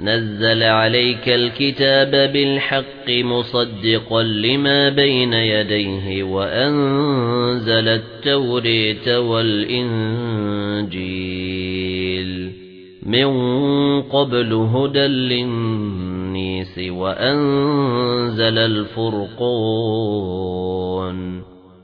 نزل عليك الكتاب بالحق مصدقا لما بين يديه وأنزل التوريت والإنجيل. من قبل هدى للنيس وأنزل الفرقون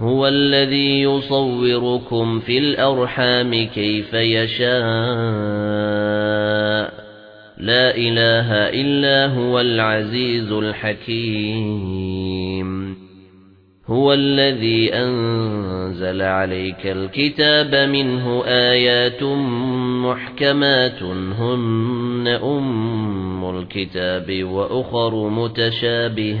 هو الذي يصوركم في الأرحام كيف يشاء. لا إله إلا هو العزيز الحكيم. هو الذي أنزل عليك الكتاب منه آيات محكمات. هن أم الكتاب وأخر متشابهات.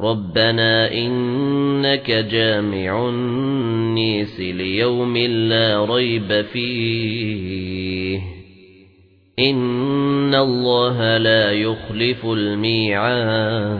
ربنا إنك جامع النيس ليوم لا ريب فيه إن الله لا يخلف الميعاد